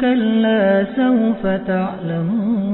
كلا سوف تعلمون